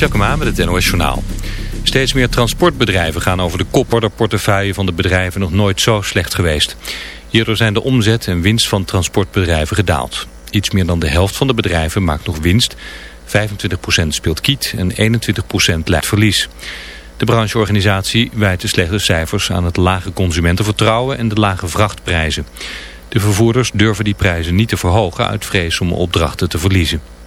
Tjepkema met het NOS Journaal. Steeds meer transportbedrijven gaan over de kopper. De portefeuille van de bedrijven nog nooit zo slecht geweest. Hierdoor zijn de omzet en winst van transportbedrijven gedaald. Iets meer dan de helft van de bedrijven maakt nog winst. 25% speelt kiet en 21% leidt verlies. De brancheorganisatie wijt de slechte cijfers aan het lage consumentenvertrouwen en de lage vrachtprijzen. De vervoerders durven die prijzen niet te verhogen uit vrees om opdrachten te verliezen.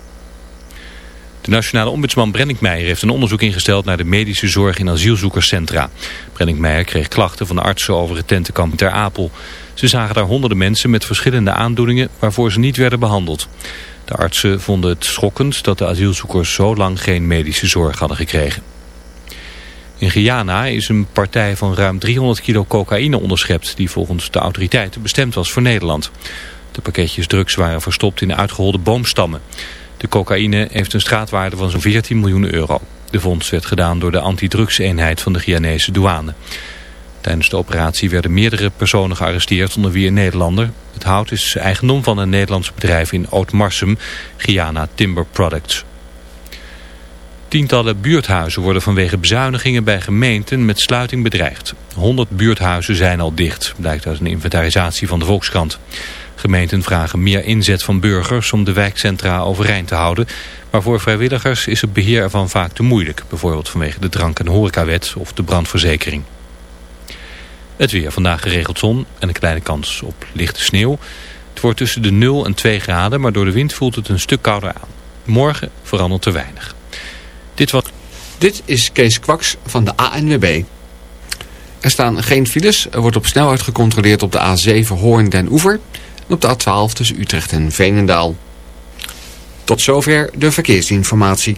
De nationale ombudsman Meijer heeft een onderzoek ingesteld naar de medische zorg in asielzoekerscentra. Brennick Meijer kreeg klachten van de artsen over het tentenkamp ter Apel. Ze zagen daar honderden mensen met verschillende aandoeningen waarvoor ze niet werden behandeld. De artsen vonden het schokkend dat de asielzoekers zo lang geen medische zorg hadden gekregen. In Guyana is een partij van ruim 300 kilo cocaïne onderschept... die volgens de autoriteiten bestemd was voor Nederland. De pakketjes drugs waren verstopt in uitgeholde boomstammen. De cocaïne heeft een straatwaarde van zo'n 14 miljoen euro. De vondst werd gedaan door de antidrugseenheid van de Guyanese douane. Tijdens de operatie werden meerdere personen gearresteerd onder wie een Nederlander. Het hout is eigendom van een Nederlands bedrijf in Oud-Marsum, Guyana Timber Products. Tientallen buurthuizen worden vanwege bezuinigingen bij gemeenten met sluiting bedreigd. 100 buurthuizen zijn al dicht, blijkt uit een inventarisatie van de Volkskrant. Gemeenten vragen meer inzet van burgers om de wijkcentra overeind te houden. Maar voor vrijwilligers is het beheer ervan vaak te moeilijk. Bijvoorbeeld vanwege de drank- en horecawet of de brandverzekering. Het weer. Vandaag geregeld zon en een kleine kans op lichte sneeuw. Het wordt tussen de 0 en 2 graden, maar door de wind voelt het een stuk kouder aan. Morgen verandert er weinig. Dit, was... Dit is Kees Kwaks van de ANWB. Er staan geen files. Er wordt op snelheid gecontroleerd op de A7 Hoorn den Oever... op de A12 tussen Utrecht en Veenendaal. Tot zover de verkeersinformatie.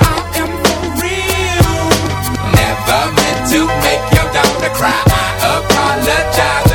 daughter cry. I apologize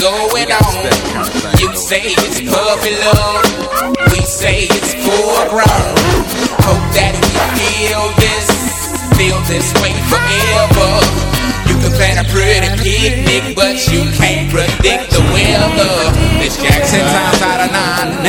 going on. You say it's puppy love. We say it's full grown. Hope that we feel this, feel this way forever. You can plan a pretty picnic, but you can't predict the weather. Miss Jackson, times out of nine.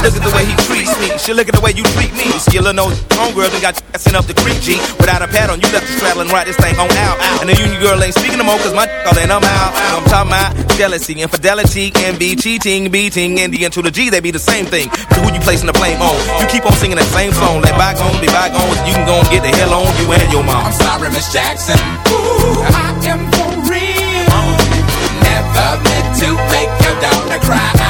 Look at the way he treats me. She look at the way you treat me. Skillin' no homegirl done got you sent up the creek, G. Without a pad on, you left the straddle and ride this thing on out. And the union girl ain't speaking no more, cause my all in, I'm out. I'm talking about jealousy, infidelity, envy, cheating, beating, and the N to the G, they be the same thing. But who you placing the blame on? You keep on singing that same song. Let bygones be bygones, you can go and get the hell on you and your mom. I'm sorry, Miss Jackson. Ooh, I am for real. Never meant to make your daughter cry.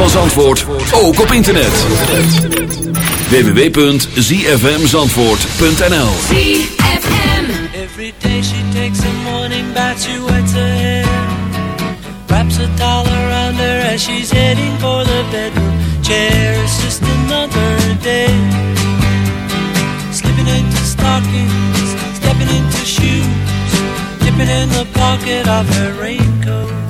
van Zandvoort ook op internet. www.zfmzandvoort.nl Every day she takes a morning bath, she wets her hair. Wraps a towel around her as she's heading for the bedroom chair. It's just another day. Slipping into stockings, stepping into shoes. Dipping in the pocket of her raincoat.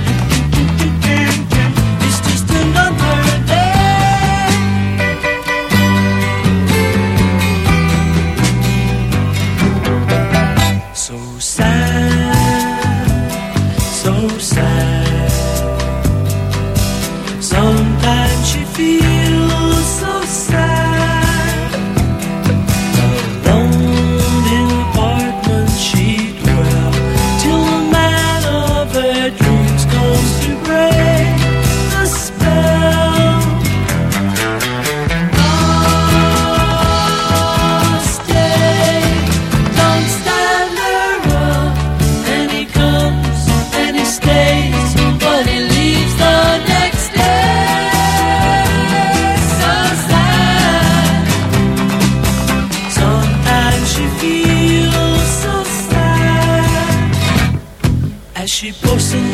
te possuo.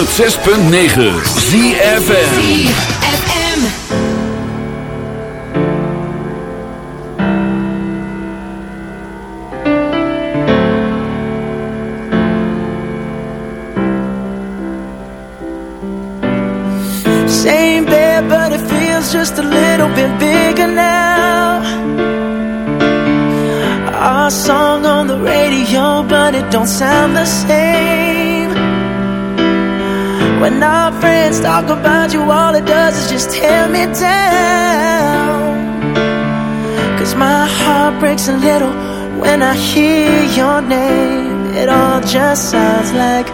106.9 ZFM. Same bed, but it feels just a little bit bigger now. Our song on the radio, but it don't sound the same. When our friends talk about you, all it does is just tear me down. Cause my heart breaks a little when I hear your name. It all just sounds like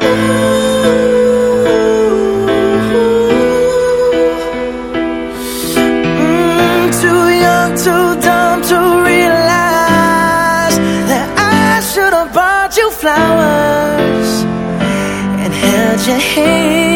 Mm, too young, too dumb to realize that I should have bought you flowers and held your hand.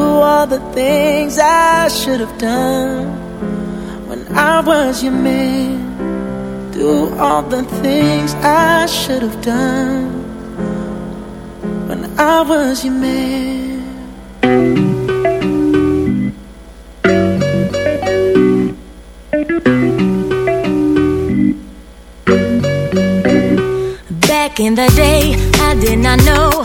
All the things I should have done when I was your man. Do all the things I should have done when I was your man. Back in the day, I did not know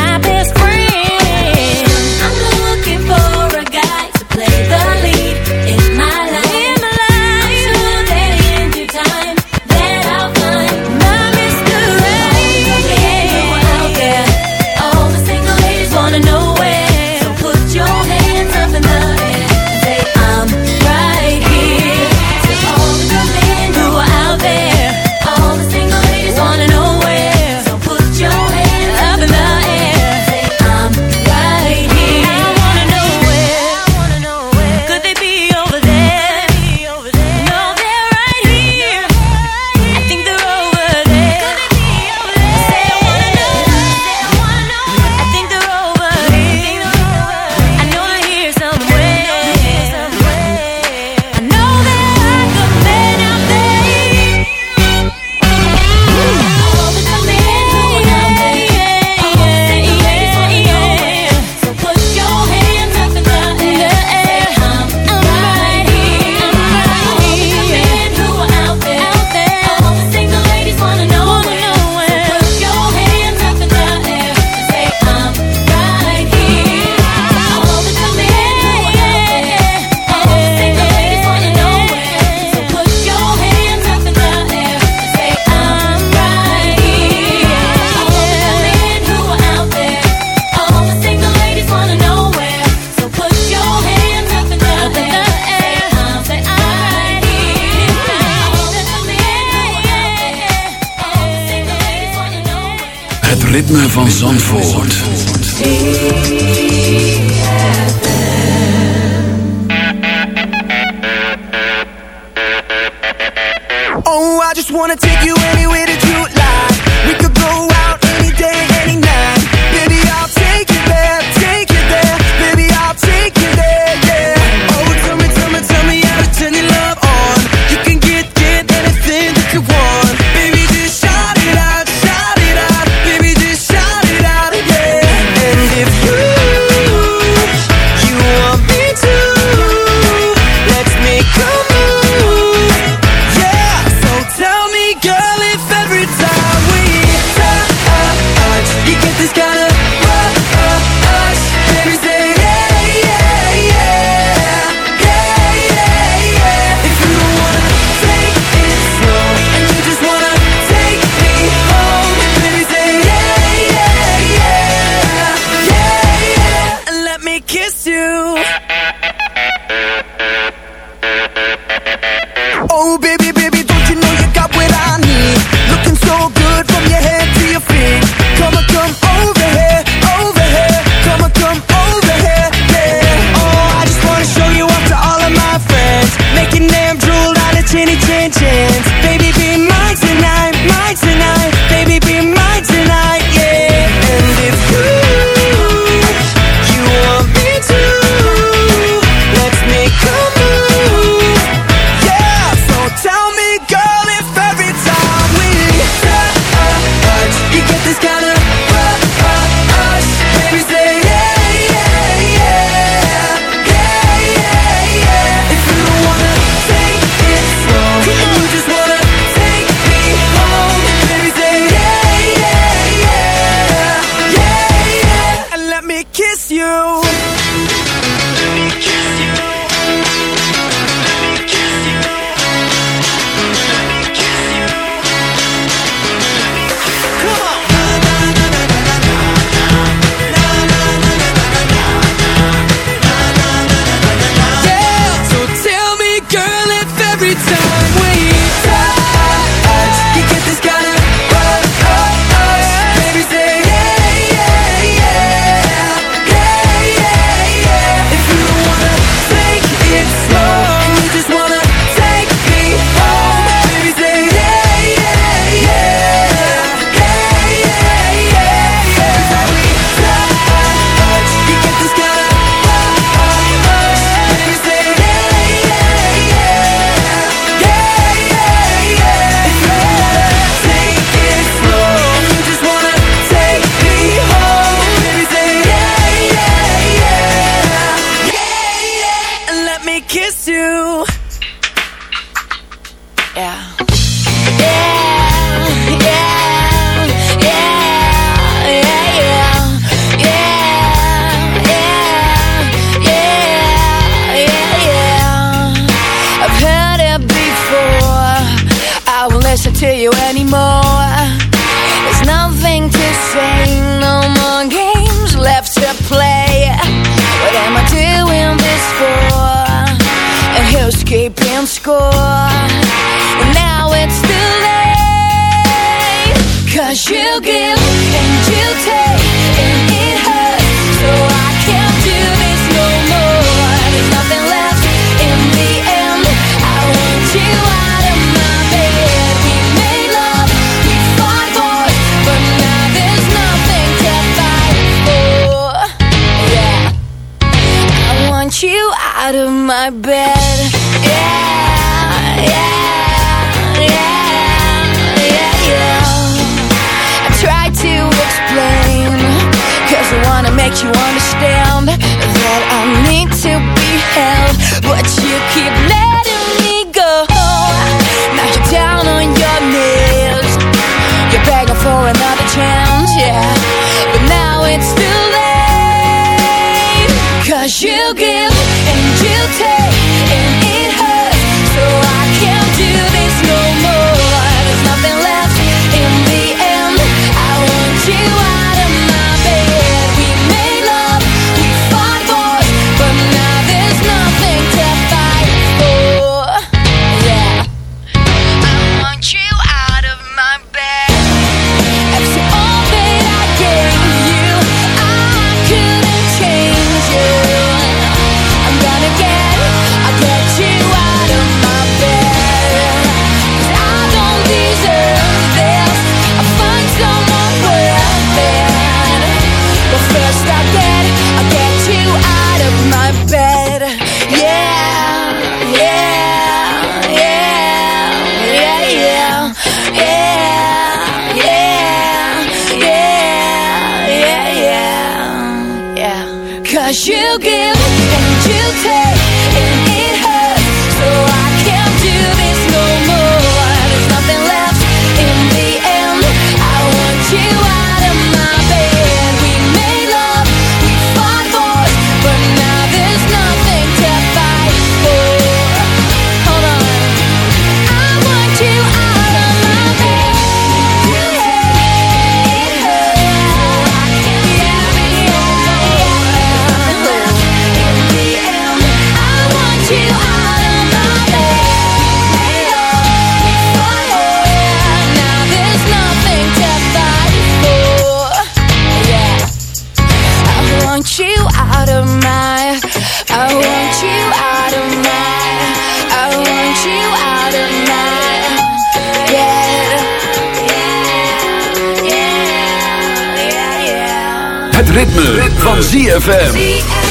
Het ritme, van ZFM.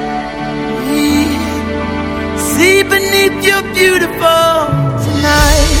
see beneath your beautiful tonight?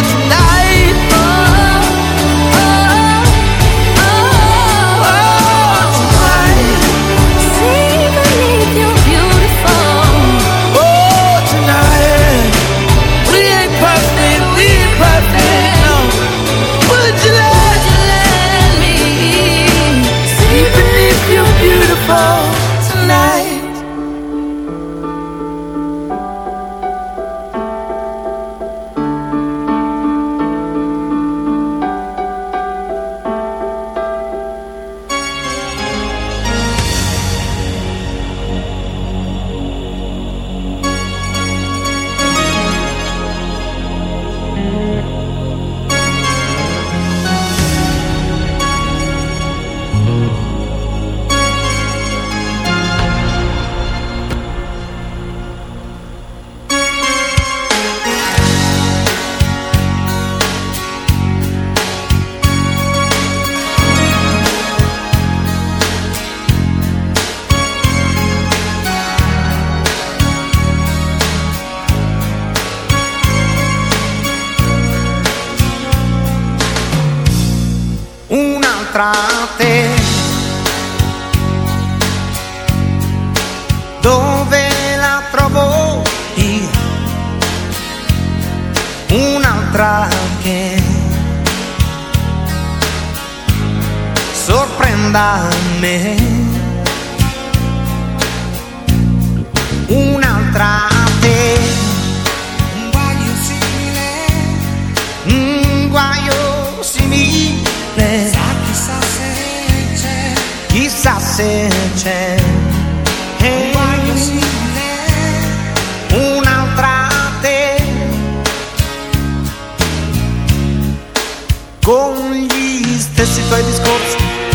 me. Un'altra te. Un guaio simile. Un guaio simile. Chissà se c'è. Chissà se c'è. Un guaio simile. Un'altra te. Con gli stessi tuoi discorsi,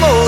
Degli